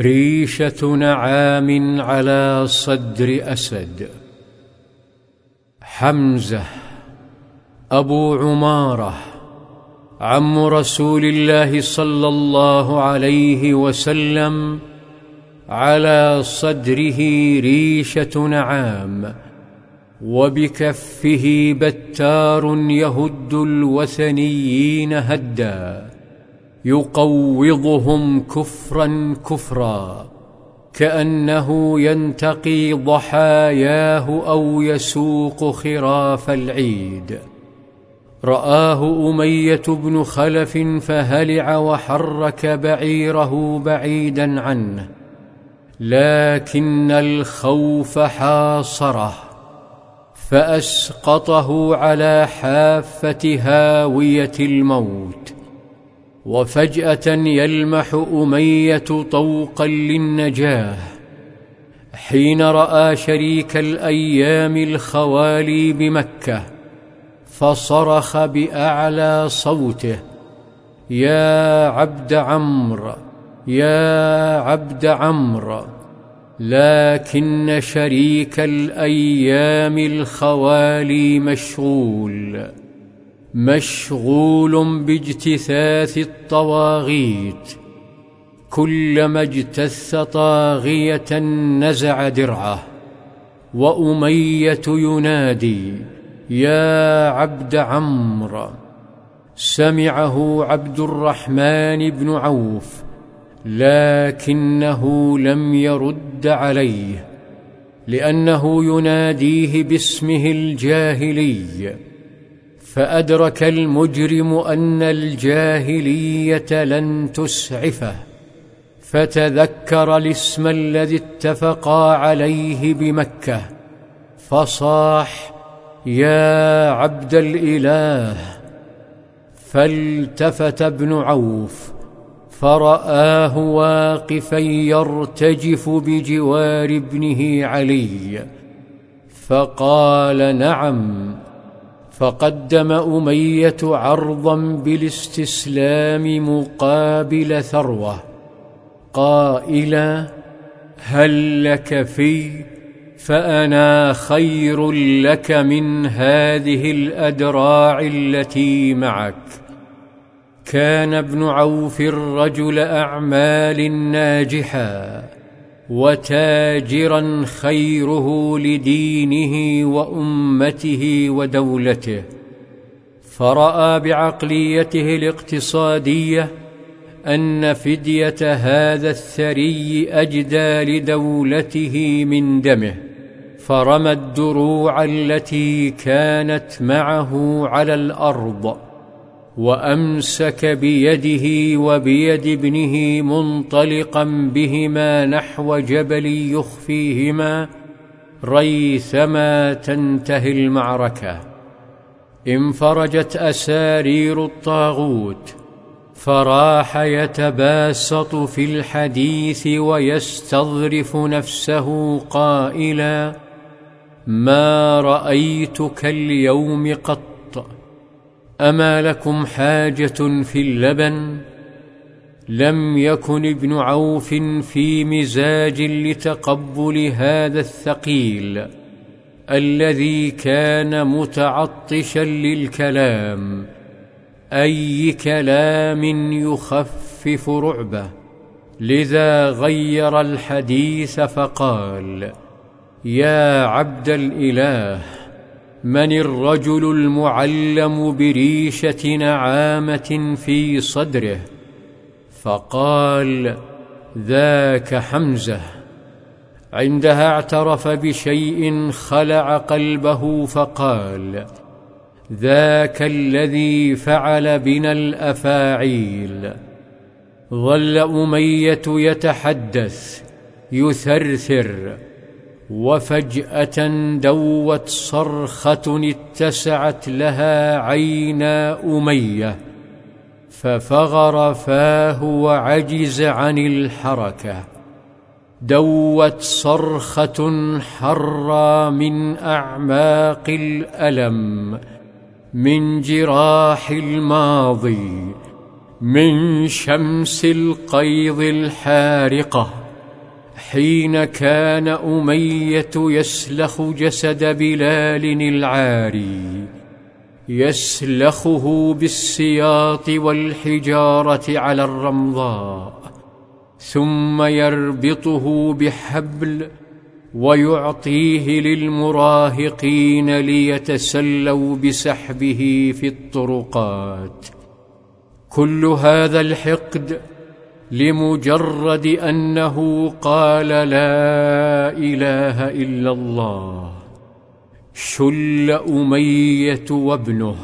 ريشة نعام على صدر أسد. حمزة أبو عمارة عم رسول الله صلى الله عليه وسلم على صدره ريشة نعام وبكفه بتار يهد الوثنيين هدا. يقوضهم كفرا كفرا كأنه ينتقي ضحاياه أو يسوق خراف العيد. رآه أمية بن خلف فهلع وحرك بعيره بعيدا عنه لكن الخوف حاصره فأسقطه على حافة هاوية الموت. وفجأة يلمح أمية طوقا للنجاة حين رأى شريك الأيام الخوالي بمكة فصرخ بأعلى صوته يا عبد عمرو يا عبد عمرو لكن شريك الأيام الخوالي مشغول. مشغول باجتثاث الطواغيت. كلما اجتث طاغية نزع درعه. وأمية ينادي يا عبد عمرو سمعه عبد الرحمن بن عوف لكنه لم يرد عليه لأنه يناديه باسمه الجاهلي. فأدرك المجرم أن الجاهلية لن تسعفه فتذكر الاسم الذي اتفقا عليه بمكة فصاح يا عبد الإله. فالتفت ابن عوف فرآه واقفا يرتجف بجوار ابنه علي فقال نعم فقدم أمية عرضا بالاستسلام مقابل ثروة. قائلا هل لك في؟ فأنا خير لك من هذه الأدراع التي معك. كان ابن عوف رجل أعمال ناجحا. وتاجرا خيره لدينه وأمته ودولته. فرأى بعقليته الاقتصادية أن فدية هذا الثري أجدى لدولته من دمه فرمى الدروع التي كانت معه على الأرض. وأمسك بيده وبيد ابنه منطلقا بهما نحو جبل يخفيهما ريثما تنتهي المعركة. انفرجت أسارير الطاغوت فراح يتباسط في الحديث ويستظرف نفسه قائلا ما رأيتك اليوم قط اما لكم حاجة في اللبن لم يكن ابن عوف في مزاج لتقبل هذا الثقيل الذي كان متعطشا للكلام اي كلام يخفف رعبه لذا غير الحديث فقال يا عبد الاله من الرجل المعلم بريشة نعامة في صدره فقال ذاك حمزة. عندها اعترف بشيء خلع قلبه فقال ذاك الذي فعل بنا الأفاعيل. ظل أمية يتحدث يثرثر. وفجأة دوت صرخة اتسعت لها عينا أمية ففغر فاه وعجز عن الحركة. دوت صرخة حرى من أعماق الألم من جراح الماضي من شمس القيظ الحارقة. حين كان أمية يسلخ جسد بلال العاري يسلخه بالسياط والحجارة على الرمضاء ثم يربطه بحبل ويعطيه للمراهقين ليتسلوا بسحبه في الطرقات. كل هذا الحقد لمجرد أنه قال لا إله إلا الله. شل أمية وابنه.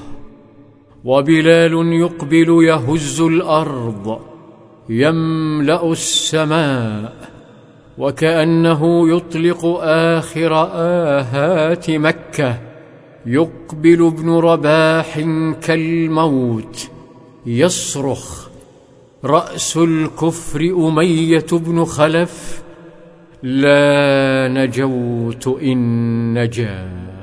وبلال يقبل يهز الأرض. يملأ السماء. وكأنه يطلق آخر آهات مكة. يقبل ابن رباح كالموت. يصرخ. رأس الكفر أمية بن خلف. لا نجوت إن نجا.